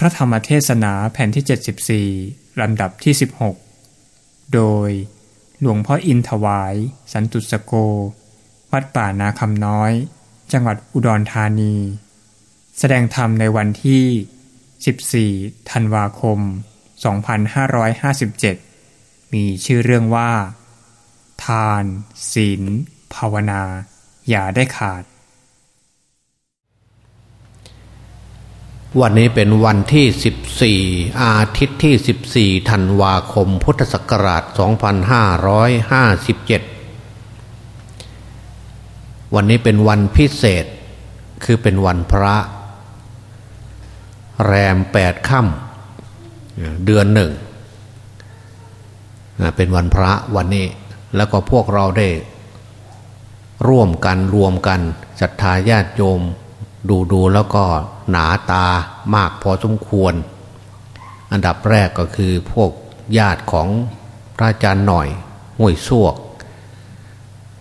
พระธรรมเทศนาแผ่นที่ 74 ลำดับที่ 16 โดยหลวงพ่ออินถวาย สันตุสโก วัดป่านาคำน้อย จังหวัดอุดรธานี แสดงธรรมในวันที่ 14 ธันวาคม 2557 มีชื่อเรื่องว่า ทาน ศีล ภาวนา อย่าได้ขาด วันนี้เป็นวันที่ 14 อาทิตย์ที่ 14 ธันวาคม พุทธศักราช 2557 วันนี้เป็นวันพิเศษ คือเป็นวันพระ แรมแปดค่ำเดือนหนึ่ง เป็นวันพระวันนี้ แล้วก็พวกเราได้ร่วมกันรวมกันศรัทธาญาติโยม ดูดูแล้วก็หนาตามากพอสมควร อันดับแรกก็คือพวกญาติของพระอาจารย์หน่อยห้วยซวก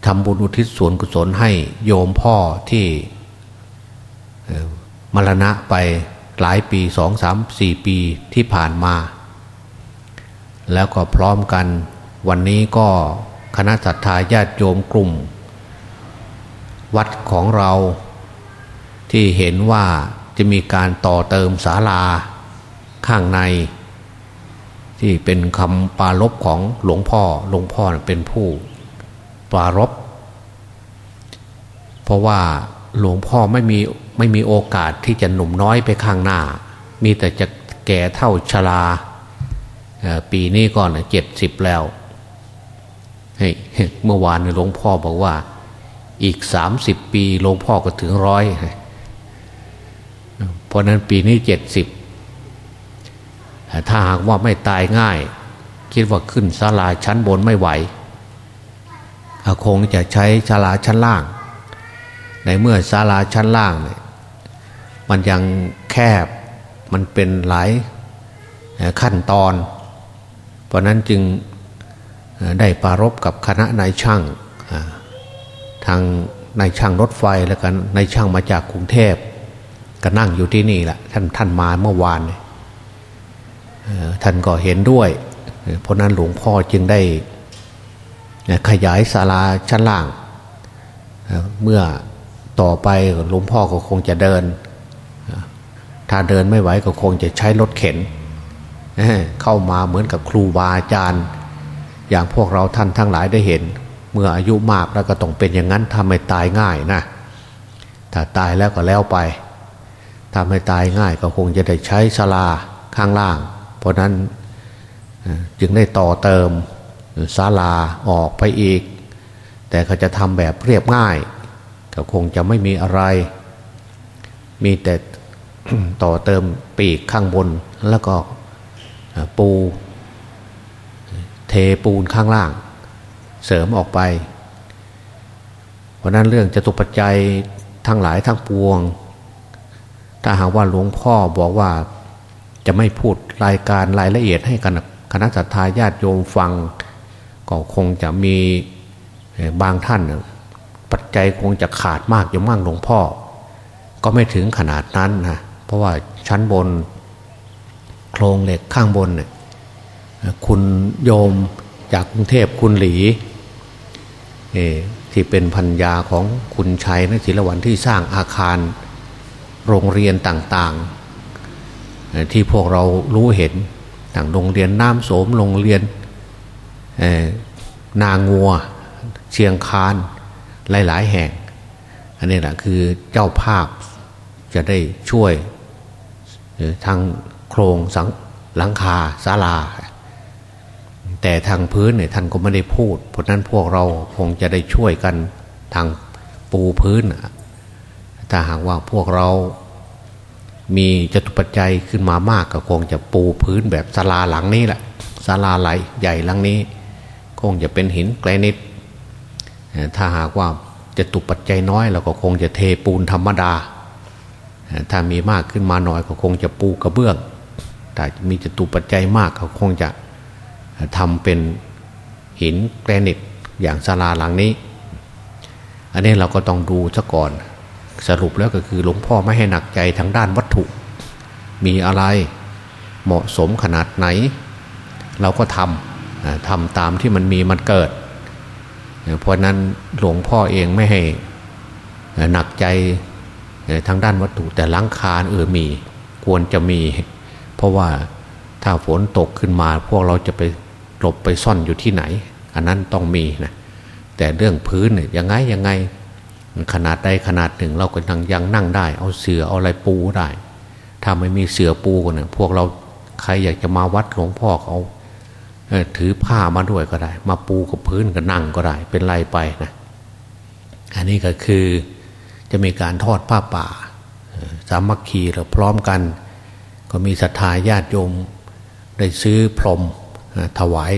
ทำบุญอุทิศส่วนกุศลให้โยมพ่อที่มรณะไปหลายปีสองสามสี่ปีที่ผ่านมา แล้วก็พร้อมกันวันนี้ก็คณะศรัทธาญาติโยมกลุ่ม วัดของเรา ที่เห็นว่าจะมีการต่อเติมศาลาข้างใน ที่เป็นคำปารบของหลวงพ่อหลวงพ่อเป็นผู้ปารบเพราะว่าหลวงพ่อไม่มีไม่มีโอกาสที่จะหนุ่มน้อยไปข้างหน้า มีแต่จะแก่เท่าชราปีนี้ก่อนเจ็ดสิบแล้วเมื่อวานหลวงพ่อบอกว่า อีกสามสิบปีหลวงพ่อก็ถึงร้อย ราะนั้นปีนี้เจ็ดสิบถ้าหากว่าไม่ตายง่าย คิดว่าขึ้นศาลาชั้นบนไม่ไหวคงจะใช้ศาลาชั้นล่าง ในเมื่อศาลาชั้นล่างเนี่ยมันยังแคบมันเป็นหลายขั้นตอน เพราะนั้นจึงได้ปารบกับคณะนายช่างทางนายช่างรถไฟแล้วกันนายช่างมาจากกรุงเทพ ก็นั่งอยู่ที่นี่แหละท่านท่านมาเมื่อวานท่านก็เห็นด้วย เพราะนั้นหลวงพ่อจึงได้ขยายศาลาชั้นล่าง เมื่อต่อไปหลวงพ่อก็คงจะเดิน ถ้าเดินไม่ไหวก็คงจะใช้รถเข็น เข้ามาเหมือนกับครูบาอาจารย์ อย่างพวกเราท่านทั้งหลายได้เห็น เมื่ออายุมากแล้วก็ต้องเป็นอย่างนั้นทำให้ตายง่ายนะ ถ้าตายแล้วก็แล้วไป ทำให้ตายง่ายก็คงจะได้ใช้ชลาข้างล่าง เพราะนั้นจึงได้ต่อเติมศาลาออกไปอีก แต่เขาจะทำแบบเรียบง่าย ก็คงจะไม่มีอะไร มีแต่ต่อเติมปีกข้างบนแล้วก็ปูเทปูนข้างล่าง เสริมออกไป เพราะนั้นเรื่องจตุปัจจัยทั้งหลายทั้งปวง ถ้าหากว่าหลวงพ่อบอกว่าจะไม่พูดรายการรายละเอียดให้คณะคณะสัตยาญาติโยมฟัง ก็คงจะมีบางท่าน ปัจจัยคงจะขาดมากอยู่มั่งหลวงพ่อ ก็ไม่ถึงขนาดนั้นนะเพราะว่าชั้นบนโครงเหล็กข้างบนเนี่ยคุณโยมจากกรุงเทพคุณหลีที่เป็นพันยาของคุณชัยนะศิลวันที่สร้างอาคาร โรงเรียนต่างๆ ที่พวกเรารู้เห็นต่างโรงเรียนน้ำโสมโรงเรียนนางัว เชียงคานหลาย ๆ แห่ง อันนี้แหละคือเจ้าภาพจะได้ช่วยทางโครงสังหลังคาศาลา แต่ทางพื้นเนี่ยท่านก็ไม่ได้พูด เพราะนั้นพวกเราคงจะได้ช่วยกันทางปูพื้น ถ้าหากว่าพวกเรา มีจตุปัจจัยขึ้นมามากก็คงจะปูพื้นแบบศาลาหลังนี้แหละศาลาไหลใหญ่หลังนี้ คงจะเป็นหินแกรนิตถ้าหากว่าจตุปัจจัยน้อยเราก็คงจะเทปูนธรรมดา ถ้ามีมากขึ้นมาหน่อยก็คงจะปูกระเบื้องแต่มีจตุปัจจัยมากก็คงจะทำเป็นหินแกรนิตอย่างศาลาหลังนี้ อันนี้เราก็ต้องดูซะก่อน สรุปแล้วก็คือหลวงพ่อไม่ให้หนักใจทางด้านวัตถุ มีอะไรเหมาะสมขนาดไหน เราก็ทำทำตามที่มันมีมันเกิด เพราะนั้นหลวงพ่อเองไม่ให้หนักใจทางด้านวัตถุแต่ล้างคาเออมีควรจะมี เพราะว่าถ้าฝนตกขึ้นมา พวกเราจะไปหลบไปซ่อนอยู่ที่ไหน อันนั้นต้องมีนะแต่เรื่องพื้นเนี่ยยังไงยังไง ขนาดใดขนาดหนึ่ง เราก็ยังยังนั่งได้ เอาเสือเอาอะไรปูได้ถ้าไม่มีเสือปูกันเนี่ยพวกเราใครอยากจะมาวัดหลวงพ่อเขาถือผ้ามาด้วยก็ได้ มาปูกับพื้นก็นั่งก็ได้ เป็นไรไปนะอันนี้ก็คือจะมีการทอดผ้าป่า สามัคคีเราพร้อมกัน ก็มีศรัทธาญาติโยม ได้ซื้อพรมถวาย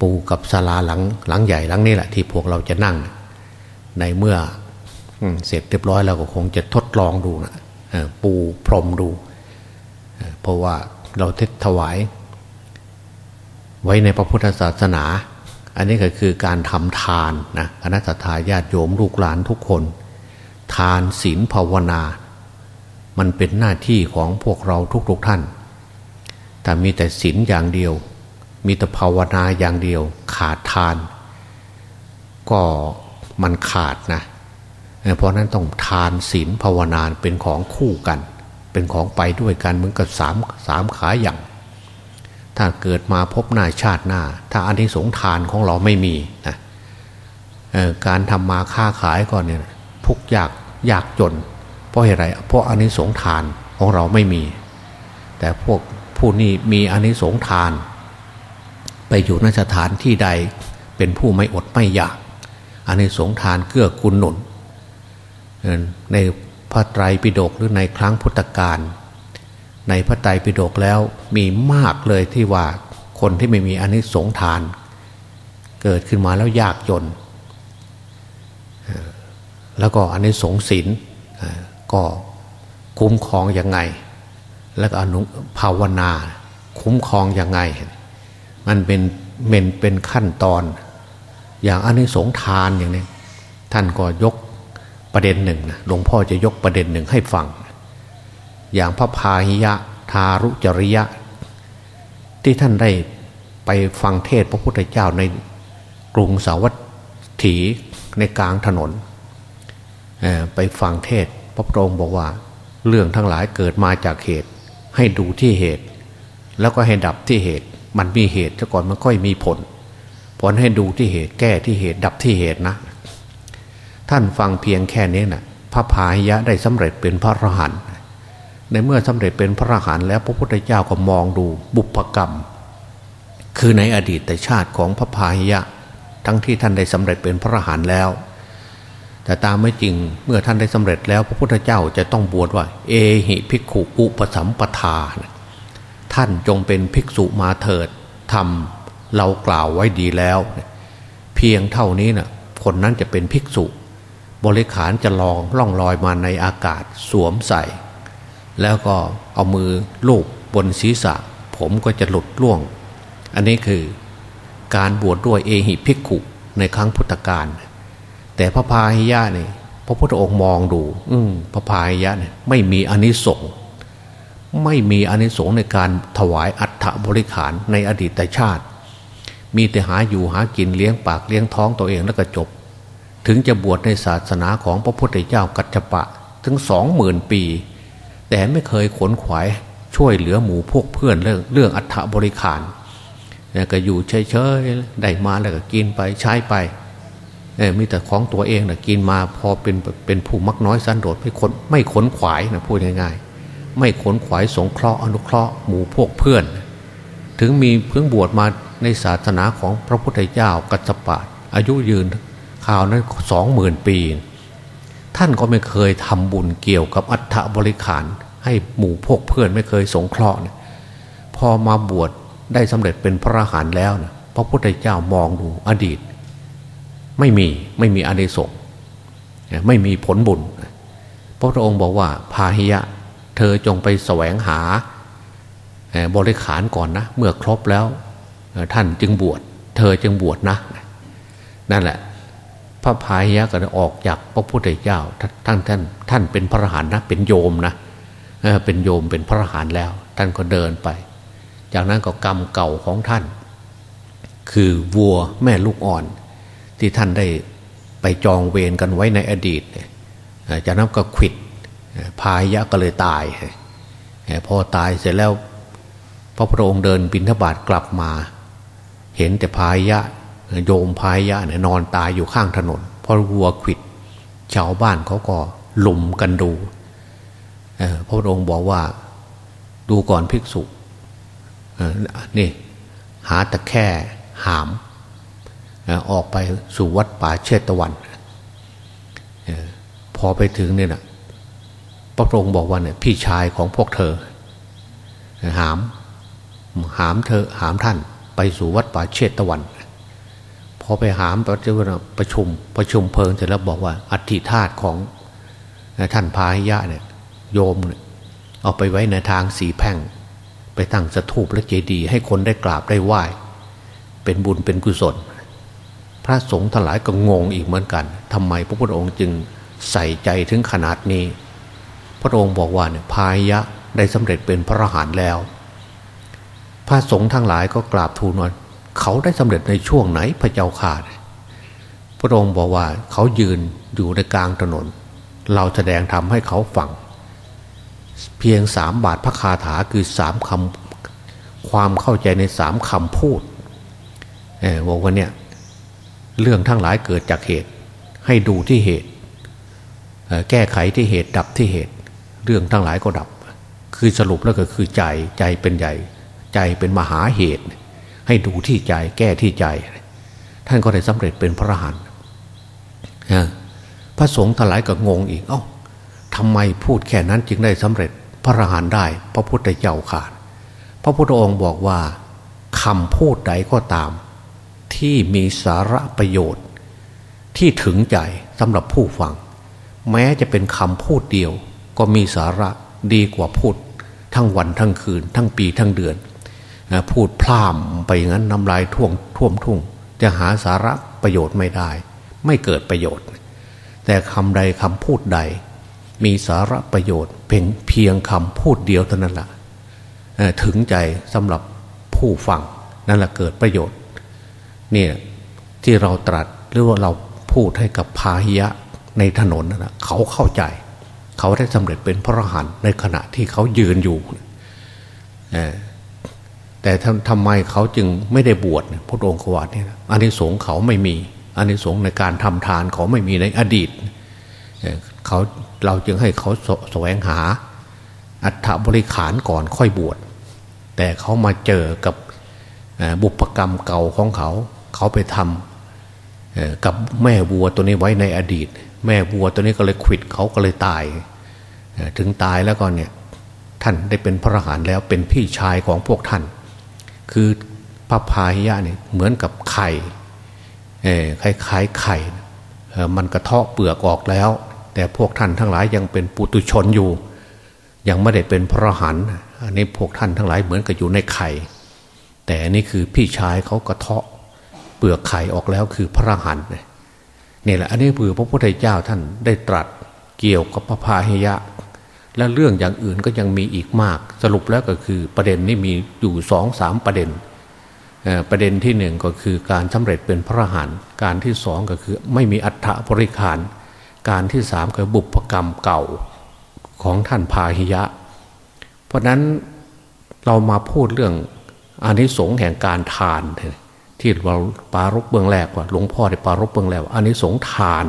ปูกับศาลาหลังหลังใหญ่หลังนี้แหละที่พวกเราจะนั่ง ในเมื่อเสร็จเรียบร้อยแล้วก็คงจะทดลองดูนะปูพรมดู เพราะว่าเราเทศถวาย ไว้ในพระพุทธศาสนา อันนี้ก็คือการทำทานนะคณะทาญาติโยมลูกหลานทุกคน ทานศีลภาวนา มันเป็นหน้าที่ของพวกเราทุกๆทท่าน แต่มีแต่ศีลอย่างเดียว มีแต่ภาวนาอย่างเดียว ขาดทาน ก็ มันขาดนะเพราะนั้นต้องทานศีลภาวนาเป็นของคู่กัน เป็นของไปด้วยกันเหมือนกับสามสามขาอย่าง ถ้าเกิดมาพบหน้าชาติหน้า ถ้าอันที่สงทานของเราไม่มีนะการทำมาค้าขายก่อนเนี่ยทุกอยากยากจน เพราะอะไรเพราะอันนี้สงทานของเราไม่มี แต่พวกผู้นี้มีอันนี้สงทาน ไปอยู่นสถานที่ใดเป็นผู้ไม่อดไม่อยาก อันนี้สงทานเกื้อกูลหนุน ในพระไตรปิฎกหรือในครั้งพุทธกาลในพระไตรปิฎกแล้วมีมากเลยที่ว่าคนที่ไม่มีอันนี้สงทาน เกิดขึ้นมาแล้วยากจน แล้วก็อันนี้สงศีลก็คุ้มครองยังไง แล้วก็อนุภาวนา คุ้มครองยังไง มันเป็นเมนเป็นขั้นตอน อย่างอันนี้สงทานอย่างนี้ท่านก็ยกประเด็นหนึ่งนะหลวงพ่อจะยกประเด็นหนึ่งให้ฟัง อย่างพระพาหิยะทารุจริยะ ที่ท่านได้ไปฟังเทศพระพุทธเจ้าในกรุงสาวัตถีในกลางถนน ไปฟังเทศพระพองค์บอกว่า เรื่องทั้งหลายเกิดมาจากเหตุ ให้ดูที่เหตุ แล้วก็ให้ดับที่เหตุ มันมีเหตุซะก่อนมันค่อยมีผล ผลให้ดูที่เหตุแก้ที่เหตุดับที่เหตุนะ ท่านฟังเพียงแค่นี้นะ่ะพระพายะได้สำเร็จเป็นพระอรหันต์ในเมื่อสำเร็จเป็นพระอรหันต์แล้วพระพุทธเจ้าก็มองดูบุพกรรม คือในอดีตชาติของพระพายะ ทั้งที่ท่านได้สำเร็จเป็นพระอรหันต์แล้ว แต่ตามไม่จริงเมื่อท่านได้สำเร็จแล้ว พระพุทธเจ้าจะต้องบวชว่า เอหิภิกขุอุปสัมปทานะท่านจงเป็นภิกษุมาเถิดทำ เรากล่าวไว้ดีแล้ว เพียงเท่านี้นะ่ะคนนั้นจะเป็นภิกษุ บริขารจะลองล่องลอยมาในอากาศสวมใส่ แล้วก็เอามือลูบบนศีรษะ ผมก็จะหลุดล่วง อันนี้คือการบวชดด้วยเอหิภิกขุในครั้งพุทธกาลแต่พระพาหิยะเนี่ยพระพุทธองค์มองดู อืพระพาหิยะเนี่ยไม่มีอนิสงส์ไม่มีอนิสงส์ในการถวายอัฐบริขารในอดีตชาติ มีแต่หาอยู่หากินเลี้ยงปากเลี้ยงท้องตัวเองแล้วก็จบ ถึงจะบวชในศาสนาของพระพุทธเจ้ากัจจปะถึงสองหมื่นปี แต่ไม่เคยขนขวายช่วยเหลือหมู่พวกเพื่อนเรื่องเรื่องอัฐบริขารก็อยู่เฉยๆได้มาแล้วก็กินไปใช้ไปมีแต่ของตัวเองนะกินมาพอเป็นเป็นผู้มักน้อยสันโดษไม่ขนไม่ขนขวายนะพูดง่ายไม่ขนขวายสงเคราะห์อนุเคราะห์หมู่พวกเพื่อน ถึงมีเพิ่งบวชมา ในศาสนาของพระพุทธเจ้ากัจจปะอายุยืนข่าวนั้นสองหมื่นปี ท่านก็ไม่เคยทำบุญเกี่ยวกับอัฐบริขาร ให้หมู่พวกเพื่อนไม่เคยสงเคราะห์พอมาบวชได้สำเร็จเป็นพระอรหันต์แล้วนะพระพุทธเจ้ามองดูอดีต ไม่มีไม่มีอานิสงไม่มีผลบุญ พระพุทธองค์บอกว่าพาหิยะ เธอจงไปแสวงหาบริขารก่อนนะ เมื่อครบแล้ว ท่านจึงบวช เธอจึงบวชนะ นั่นแหละ พระพายะก็ออกจากพระพุทธเจ้าท่านท่าน ท่านเป็นพระอรหันต์นะ เป็นโยมนะเป็นโยมเป็นพระหานแล้ว ท่านก็เดินไป จากนั้นก็กรรมเก่าของท่าน คือวัวแม่ลูกอ่อน ที่ท่านได้ไปจองเวรกันไว้ในอดีตจากนั้นก็ขิดพายะก็เลยตายพอตายเสร็จแล้ว พระพุทธองค์เดินบินทบาทกลับมา เห็นแต่พายะโยมพายะเนี่ยนอนตายอยู่ข้างถนนเพอวัวขิดชาวบ้านเขาก็หลุมกันดูพระองค์บอกว่าดูก่อนภิกษุนี่หาตะแค่หามออกไปสู่วัดป่าเชตวันพอไปถึงเนี่ยนะพระองค์บอกว่าเนี่ยพี่ชายของพวกเธอ หามหามเธอหามท่าน ไปสู่วัดป่าเชตวันพอไปหามประชุมประชุมประชุมเพลิงเสร็จแล้วบอกว่าอัฐิธาตุของท่านพาหิยะเนี่ยโยมเนี่ยเอาไปไว้ในทางสีแพ่ง ไปตั้งสถูปและเจดีย์ให้คนได้กราบได้ไหว้ เป็นบุญเป็นกุศล พระสงฆ์ทั้งหลายก็งงอีกเหมือนกันทำไมพระพุทธองค์จึงใส่ใจถึงขนาดนี้ พระองค์บอกว่าเนี่ยพายะได้สำเร็จเป็นพระอรหันต์แล้ว พระสงฆ์ทั้งหลายก็กราบทูลว่าเขาได้สำเร็จในช่วงไหนพระเจ้าข่าพระองค์บอกว่าเขายืนอยู่ในกลางถนน เราแสดงทำให้เขาฟัง เพียงสามบาทพระคาถาคือสามคำความเข้าใจในสามคำพูดบอกว่าเนี่ยเรื่องทั้งหลายเกิดจากเหตุ ให้ดูที่เหตุ แก้ไขที่เหตุดับที่เหตุ เรื่องทั้งหลายก็ดับ คือสรุปแล้วก็คือใจใจเป็นใหญ่ ใจเป็นมหาเหตุ ให้ดูที่ใจแก้ที่ใจ ท่านก็ได้สำเร็จเป็นพระหันพระสงฆ์ทลายก็งงอีก เอา้าทำไมพูดแค่นั้นจึงได้สำเร็จพระอรหันต์ได้ พระพุทธเจ้าขาดพระพุทธองค์บอกว่าคำพูดใดก็ตาม ที่มีสาระประโยชน์ ที่ถึงใจสำหรับผู้ฟัง แม้จะเป็นคำพูดเดียว ก็มีสาระดีกว่าพูดทั้งวันทั้งคืน ทั้งปีทั้งเดือน พูดพร่ำไปอย่างนั้นน้ำลายท่วงท่วมทุ่ง จะหาสาระประโยชน์ไม่ได้ ไม่เกิดประโยชน์ แต่คำใดคำพูดใด มีสาระประโยชน์เพียงเพียงคำพูดเดียวเท่านั้นแหละถึงใจสำหรับผู้ฟังนั่นแหละเกิดประโยชน์เนี่ยที่เราตรัสหรือว่าเราพูดให้กับพาหิยะในถนนนั่นแหละเขาเข้าใจ เขาได้สำเร็จเป็นพระอรหันต์ในขณะที่เขายืนอยู่ แต่ทำไมเขาจึงไม่ได้บวชพระองค์ขวัตเนี่ยอันนี้สงเขาไม่มีอันนี้สงในการทำทานเขาไม่มีในอดีตเขาเราจึงให้เขาแสวงหา อัฐบริขารก่อนค่อยบวชแต่เขามาเจอกับบุพกรรมเก่าของเขา เขาไปทำกับแม่วัวตัวนี้ไว้ในอดีต แม่วัวตัวนี้ก็เลยขิดเขาก็เลยตาย ถึงตายแล้วก็เนี่ยท่านได้เป็นพระอรหันต์แล้วเป็นพี่ชายของพวกท่าน คือพระพาหิยะเนี่ยเหมือนกับไข่คล้ายๆไข่มันกระเทาะเปลือกออกแล้ว แต่พวกท่านทั้งหลายยังเป็นปุตุชนอยู่ ยังไม่ได้เป็นพระหันอันนี้พวกท่านทั้งหลายเหมือนกับอยู่ในไข่ แต่นี่คือพี่ชายเขากระเทาะเปลือกไข่ออกแล้วคือพระหันเนี่ยแหละอันนี้คือพระพุทธเจ้าท่านได้ตรัสเกี่ยวกับพระพาหิยะ และเรื่องอย่างอื่นก็ยังมีอีกมาก สรุปแล้วก็คือประเด็นนี้มีอยู่สองสามประเด็น ประเด็นที่หนึ่งก็คือการสำเร็จเป็นพระหันการที่สองก็คือไม่มีอัฐบริขาร การที่สามคือบุพกรรมเก่าของท่านพาหิยะ เพราะนั้นเรามาพูดเรื่องอานิสงส์แห่งการทาน ที่เราปารบเบื้องแรกว่าหลวงพ่อได้ปารบเบื้องแรกว่าอานิสงส์ทาน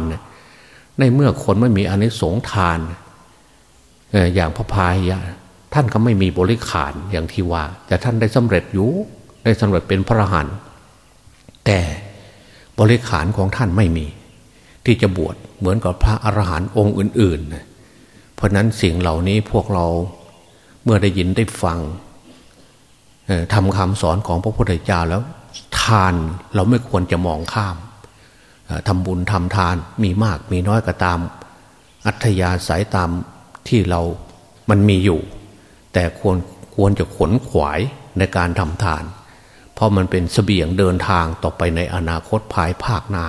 ในเมื่อคนไม่มีอานิสงส์ทาน อย่างพระพายะท่านก็ไม่มีบริขารอย่างที่ว่า แต่ท่านได้สำเร็จอยู่ได้สำเร็จเป็นพระหันแต่บริขารของท่านไม่มี ที่จะบวชเหมือนกับพระอรหันต์องค์อื่น ๆ เพราะนั้นสิ่งเหล่านี้พวกเราเมื่อได้ยินได้ฟังทำคำสอนของพระพุทธเจ้าแล้ว ทานเราไม่ควรจะมองข้ามทำบุญทำทานมีมากมีน้อยก็ตาม อัธยาศัยตาม ที่เรามันมีอยู่ แต่ควรควรจะขนขวายในการทำทาน เพราะมันเป็นสเสบียงเดินทางต่อไปในอนาคตภายภาคหน้า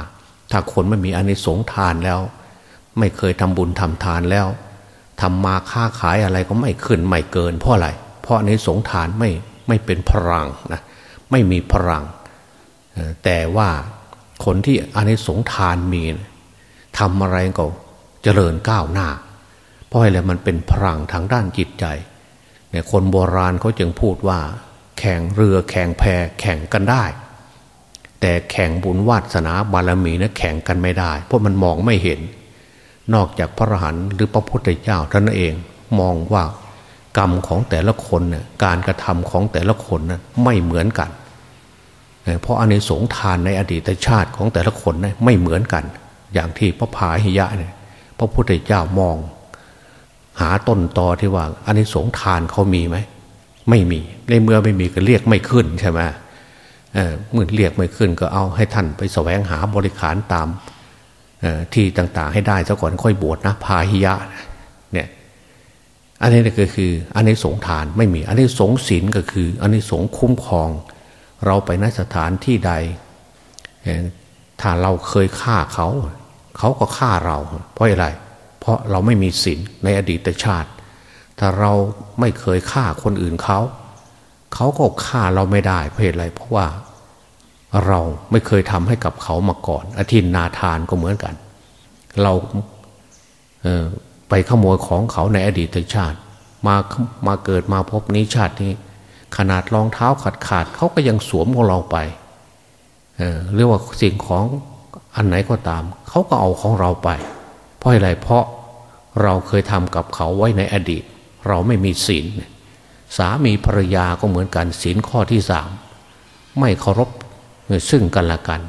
ถ้าคนไม่มีอนิสงส์ทานแล้ว ไม่เคยทำบุญทำทานแล้วทำมาค้าขายอะไรก็ไม่ขึ้นไม่เกินเพราะอะไรเพราะในสงทานไม่ไม่เป็นพลังนะไม่มีพลัง แต่ว่าคนที่อนนี้สงทานมีทำอะไรก็เจริญก้าวหน้า เพราะอะไรมันเป็นพลังทางด้านจิตใจเนี่ยคนโบราณเขาจึงพูดว่า แข่งเรือแข่งแพแข่งกันได้ แต่แข่งบุญวาสนาบารมีนะแข่งกันไม่ได้ เพราะมันมองไม่เห็น นอกจากพระรหันต์หรือพระพุทธเจ้าท่านเองมองว่ากรรมของแต่ละคนเนี่ยการกระทำของแต่ละคนนั้นไม่เหมือนกัน เพราะอันในสงทานในอดีตชาติของแต่ละคนนะไม่เหมือนกัน อย่างที่พระพาหิยะเนี่ยพระพุทธเจ้ามอง หาต้นตอที่ว่าอันนี้สงทานเขามีไหมไม่มีในเมื่อไม่มีก็เรียกไม่ขึ้นใช่ไหมเมื่อเรียกไม่ขึ้นก็เอาให้ท่านไปแสวงหาบริขารตามที่ต่างๆ ให้ได้ซะก่อนค่อยบวชนะพาหิยะเนี่ยอันนี้ก็คืออันนี้สงทานไม่มี อันนี้สงศีลก็คือ อันนี้สงคุ้มครอง เราไปนสถานที่ใดถ้าเราเคยฆ่าเขา เขาก็ฆ่าเรา เพราะอะไรเเพราะเราไม่มีศีลในอดีตชาติ ถ้าเราไม่เคยฆ่าคนอื่นเขาเขาก็ฆ่าเราไม่ได้เพราะอะไร เพราะว่าเราไม่เคยทำให้กับเขามาก่อน อธินนาทานก็เหมือนกัน เราเไปขโมยของเขาในอดีตชาติ มามาเกิดมาพบนี้ชาตินี้ ขนาดรองเท้าขาดขาดเขาก็ยังสวมของเราไปเเรียกว่าสิ่งของอันไหนก็ตาม เขาก็เอาของเราไป เพราะอะไรเพราะเราเคยทำกับเขาไว้ในอดีต เราไม่มีศีลสามีภรรยาก็เหมือนกันศีลข้อที่สามไม่เคารพซึ่งกันและกัน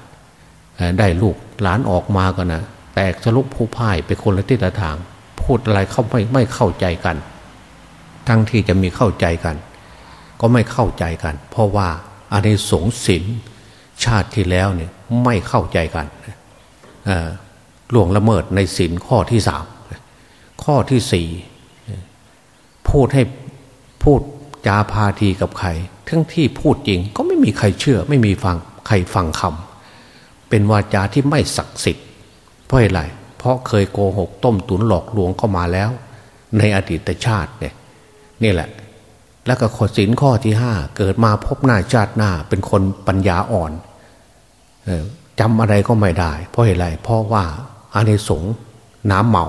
ได้ลูกหลานออกมาก็นะแตกสลุกผู้พ่ายไปคนละทิศละทาง พูดอะไรเขาไม่ไม่เข้าใจกัน ทั้งที่จะมีเข้าใจกัน ก็ไม่เข้าใจกัน เพราะว่าอันนี้สงสินชาติที่แล้วเนี่ยไม่เข้าใจกัน ล่วงละเมิดในสินข้อที่สามข้อที่สี่พูดให้พูดจาพาทีกับใครทั้งที่พูดจริงก็ไม่มีใครเชื่อ ไม่มีฟังใครฟังคำเป็นวาจาที่ไม่ศักดิ์สิทธิ์เพราะอะไรเพราะเคยโกหกต้มตุนหลอกลวงเข้ามาแล้ว ในอดีตชาติเนี่ยนี่แหละ แล้วก็ขดสินข้อที่ห้าเกิดมาพบหน้าชาติหน้าเป็นคนปัญญาอ่อนจำอะไรก็ไม่ได้ เพราะเหตุไรเพราะว่า อานิสงส์น้ำเมา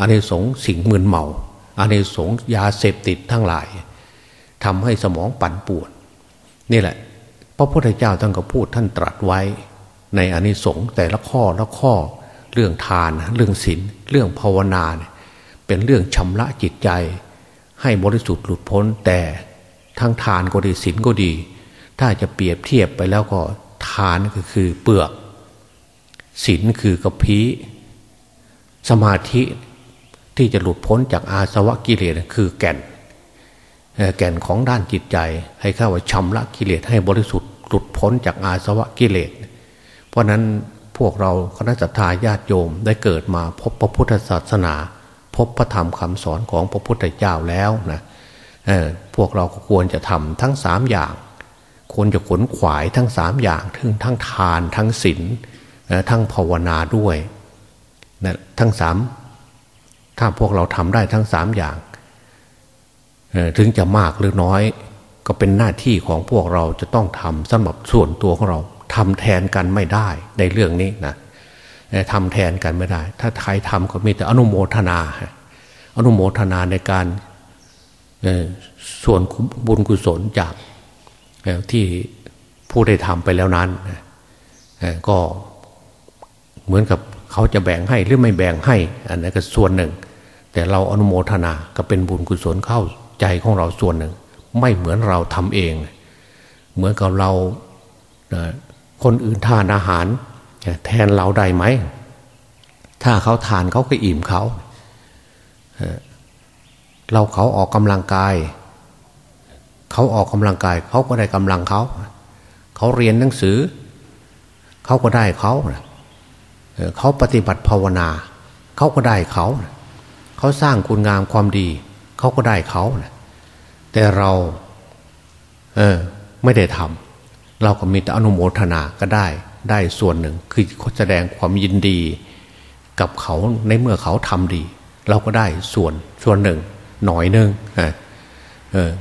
อานิสงส์สิ่งมึนเมาอานิสงส์ยาเสพติดทั้งหลายทำให้สมองปั่นป่วน นี่แหละ พระพุทธเจ้าท่านก็พูดท่านตรัสไว้ ในอานิสงส์แต่ละข้อละข้อเรื่องทานเรื่องศีลเรื่องภาวนาเนี่ยเป็นเรื่องชำระจิตใจ ให้บริสุทธิ์หลุดพ้น แต่ทั้งทานก็ดีศีลก็ดี ถ้าจะเปรียบเทียบไปแล้วก็ทานก็คือเปลือก ศีลคือกระพีสมาธิที่จะหลุดพ้นจากอาสวะกิเลสคือแก่น แก่นของด้านจิตใจ ให้เข้าว่าชำระกิเลสให้บริสุทธิ์หลุดพ้นจากอาสวะกิเลส เพราะนั้นพวกเราคณะสัตยาญาติโยมได้เกิดมาพบพระพุทธศาสนา พบพระธรรมคำสอนของพระพุทธเจ้าแล้วนะพวกเราก็ควรจะทำทั้งสามอย่างควรจะขนขวายทั้งสามอย่างถึงทั้งทานทั้งศีล ทั้งภาวนาด้วยนะทั้งสามถ้าพวกเราทำได้ทั้งสามอย่าง ถึงจะมากหรือน้อย ก็เป็นหน้าที่ของพวกเราจะต้องทำสำหรับส่วนตัวของเราทำแทนกันไม่ได้ในเรื่องนี้นะทำแทนกันไม่ได้ ถ้าใครทำก็มีแต่อนุโมทนา อนุโมทนาในการส่วนบุญกุศลจากที่ผู้ได้ทำไปแล้วนั้นก็ เหมือนกับเขาจะแบ่งให้หรือไม่แบ่งให้ อันนั้นก็ส่วนหนึ่ง แต่เราอนุโมทนาก็เป็นบุญกุศลเข้าใจของเราส่วนหนึ่ง ไม่เหมือนเราทำเอง เหมือนกับเราคนอื่นทานอาหาร แทนเราได้ไหม ถ้าเขาทานเขาก็อิ่มเขาเราเขาออกกำลังกาย เขาออกกำลังกาย เขาก็ได้กำลังเขา เขาเรียนหนังสือ เขาก็ได้เขา เขาปฏิบัติภาวนา เขาก็ได้เขา เขาสร้างคุณงามความดี เขาก็ได้เขาแต่เราเออไม่ได้ทำเราก็มีแต่อนุโมทนาก็ได้ได้ส่วนหนึ่ง คือแสดงความยินดีกับเขาในเมื่อเขาทำดี เราก็ได้ส่วนส่วนหนึ่ง หน่อยหนึ่งเออ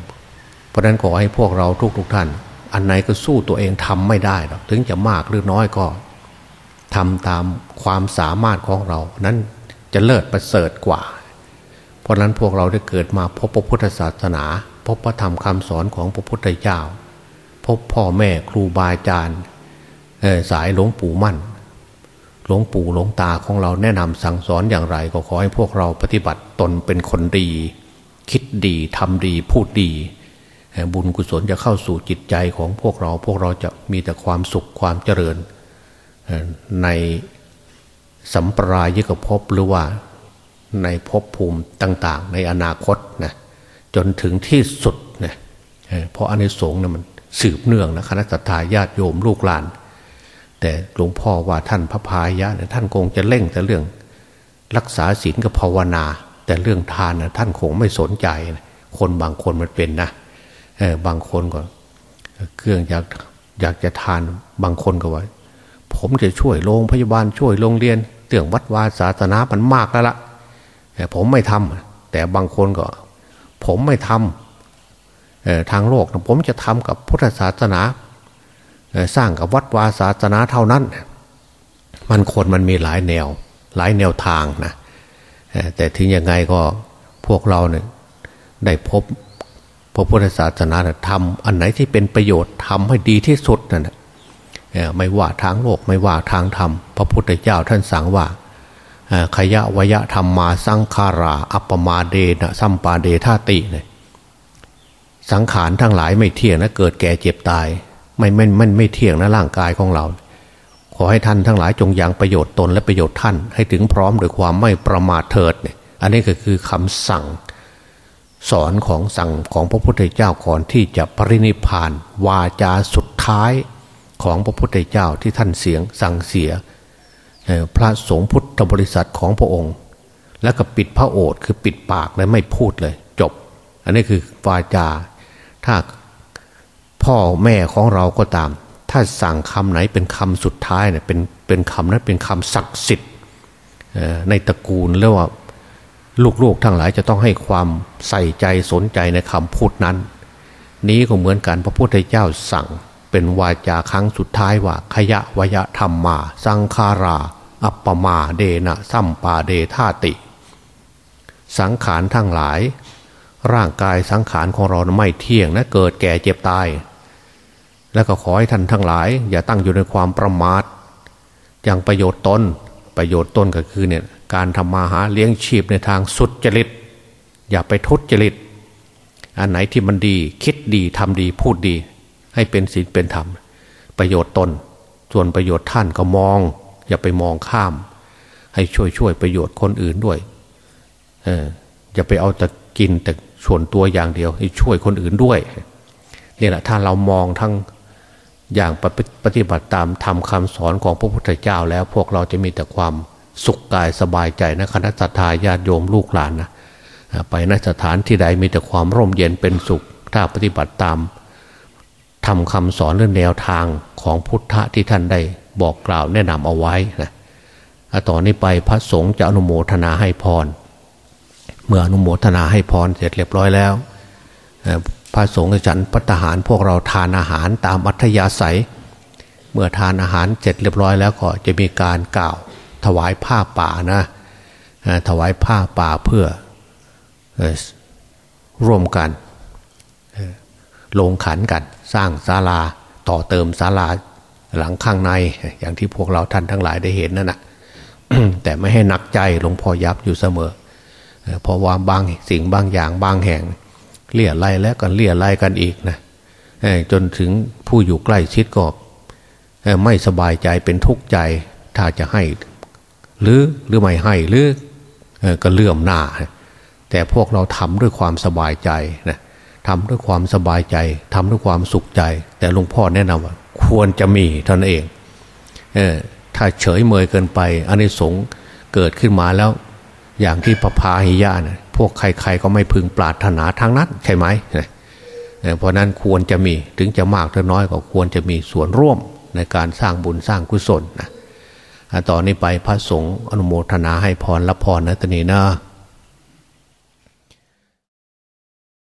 เพราะนั้นขอให้พวกเราทุกๆทท่าน อันไหนก็สู้ตัวเองทำไม่ได้หรอกถึงจะมากหรือน้อยก็ทำตาม ความสามารถของเรา นั้นจะเลิศประเสริฐกว่า เพราะนั้นพวกเราได้เกิดมาพบพระพุทธศาสนา พบพระธรรมคำสอนของพระพุทธเจ้า พบพ่อแม่ครูบาอาจารย์สายหลวงปู่มั่น หลวงปู่หลวงตาของเราแนะนำสั่งสอนอย่างไร ก็ขอให้พวกเราปฏิบัติตนเป็นคนดี คิดดีทำดีพูดดีบุญกุศลจะเข้าสู่จิตใจของพวกเรา พวกเราจะมีแต่ความสุขความเจริญ ใน สัมปรายกภพหรือว่าในภพภูมิต่าง ๆ ในอนาคตนะจนถึงที่สุดนะเพราะอนิสงส์นะมันสืบเนื่องนะคณะสัตยาญาติโยมลูกหลาน แต่หลวงพ่อว่าท่านพระพายะเนี่ยท่านคงจะเล่งแต่เรื่อง รักษาศีลกับภาวนา แต่เรื่องทานนะท่านคงไม่สนใจนะคนบางคนมันเป็นนะบางคนก็เครื่องอยากอยากจะทานบางคนก็ว่า ผมจะช่วยโรงพยาบาลช่วยโรงเรียน เรื่องวัดวาศาสนามันมากแล้วละ่ะผมไม่ทำแต่บางคนก็ ผมไม่ทำทางโลกผมจะทำกับพุทธศาสนาสร้างกับวัดวาศาสนาเท่านั้น มันคนมันมีหลายแนว หลายแนวทางนะแต่ถึงยังไงก็พวกเราเนี่ยได้พบพระพุทธศาสนาทำอันไหนที่เป็นประโยชน์ทำให้ดีที่สุดนั่น ไม่ว่าทางโลกไม่ว่าทางธรรม พระพุทธเจ้าท่านสั่งว่าขยะวยะธรรมมาสังขารา อัปปมาเดนะสัมปาเดธาติเนี่ยสังขารทั้งหลายไม่เที่ยงนะเกิดแก่เจ็บตาย ไม่ไม่ไม่ไม่เที่ยงนะร่างกายของเรา ขอให้ท่านทั้งหลายจงยังประโยชน์ตนและประโยชน์ท่านให้ถึงพร้อมด้วยความไม่ประมาทเถิดเนี่ยอันนี้ก็คือคำสั่งสอนของสั่งของพระพุทธเจ้าก่อนที่จะปรินิพาน วาจาสุดท้าย ของพระพุทธเจ้าที่ท่านเสียงสั่งเสีย พระสงฆ์พุทธบริษัทของพระองค์ แล้วก็ปิดพระโอษฐ์คือปิดปากและไม่พูดเลย จบ อันนี้คือวาจา ถ้าพ่อแม่ของเราก็ตาม ถ้าสั่งคำไหนเป็นคำสุดท้ายเนี่ยเป็นเป็นคำนั้นเป็นคำศักดิ์สิทธิ์ในตระกูลเรียกว่าลูกๆทั้งหลายจะต้องให้ความใส่ใจสนใจในคำพูดนั้น นี้ก็เหมือนกันพระพุทธเจ้าสั่ง เป็นวาจาครั้งสุดท้ายว่าขยะวยะธรรมมา สังคารา อัปปมาเดนะสัมปาเดธาติ สังขารทั้งหลาย ร่างกายสังขารของเราไม่เที่ยงนะเกิดแก่เจ็บตาย แล้วก็ขอให้ท่านทั้งหลาย อย่าตั้งอยู่ในความประมาทอย่างประโยชน์ตนประโยชน์ตนก็คือเนี่ยการทำมาหาเลี้ยงชีพในทางสุดจริต อย่าไปทุจริตอันไหนที่มันดีคิดดีทำดีพูดดี ให้เป็นศีลเป็นธรรม ประโยชน์ตน ส่วนประโยชน์ท่านก็มอง อย่าไปมองข้าม ให้ช่วยช่วยประโยชน์คนอื่นด้วยเอออย่าไปเอาแต่กินแต่ส่วนตัวอย่างเดียว ให้ช่วยคนอื่นด้วยนี่แหละถ้าเรามองทั้งอย่างปฏิบัติตามทำคำสอนของพระพุทธเจ้าแล้วพวกเราจะมีแต่ความสุขกายสบายใจนะคณะสัตยาญาติโยมลูกหลานนะไปนสถานที่ใดมีแต่ความร่มเย็นเป็นสุข ถ้าปฏิบัติตาม ทำคำสอนเรื่องแนวทางของพุทธะที่ท่านได้บอกกล่าวแนะนำเอาไว้นะต่อนนี้ไปพระสงฆ์จะอนุโมทนาให้พร เมื่ออนุโมทนาให้พรเสร็จเรียบร้อยแล้ว พระสงฆ์ฉันพัฒหารพวกเราทานอาหารตามอัธยาศัย เมื่อทานอาหารเสร็จเรียบร้อยแล้วก็จะมีการกล่าวถวายผ้าป่านะถวายผ้าป่าเพื่อร่วมกันลงขันกัน สร้างศาลาต่อเติมศาลาหลังข้างใน อย่างที่พวกเราท่านทั้งหลายได้เห็นนั่นนะแต่ไม่ให้หนักใจหลวงพ่อยับอยู่เสมอเพราะว่าบางสิ่งบางอย่างบางแห่งเลี่ยไล่แล้วกันเลี่ยไล่กันอีกนะจนถึงผู้อยู่ใกล้ชิดก็ไม่สบายใจเป็นทุกข์ใจ ถ้าจะให้หรือหรือไม่ให้หรือก็เลื่อมหน้า แต่พวกเราทำด้วยความสบายใจนะ ทำด้วยความสบายใจทำด้วยความสุขใจ แต่หลวงพ่อแนะนำว่า ควรจะมีท่านเองเออถ้าเฉยเมยเกินไปอันนี้สงเกิดขึ้นมาแล้ว อย่างที่พระพาหิยะนะพวกใคร ๆ ก็ไม่พึงปรารถนาทางนั้นใช่ไหมเพราะนั้นควรจะมีถึงจะมากหรือน้อยก็ควรจะมีส่วนร่วมในการสร้างบุญสร้างกุศลนะต่อนนี้ไปพระสงฆ์อนุโมทนาให้พรละพรนะตนีนะ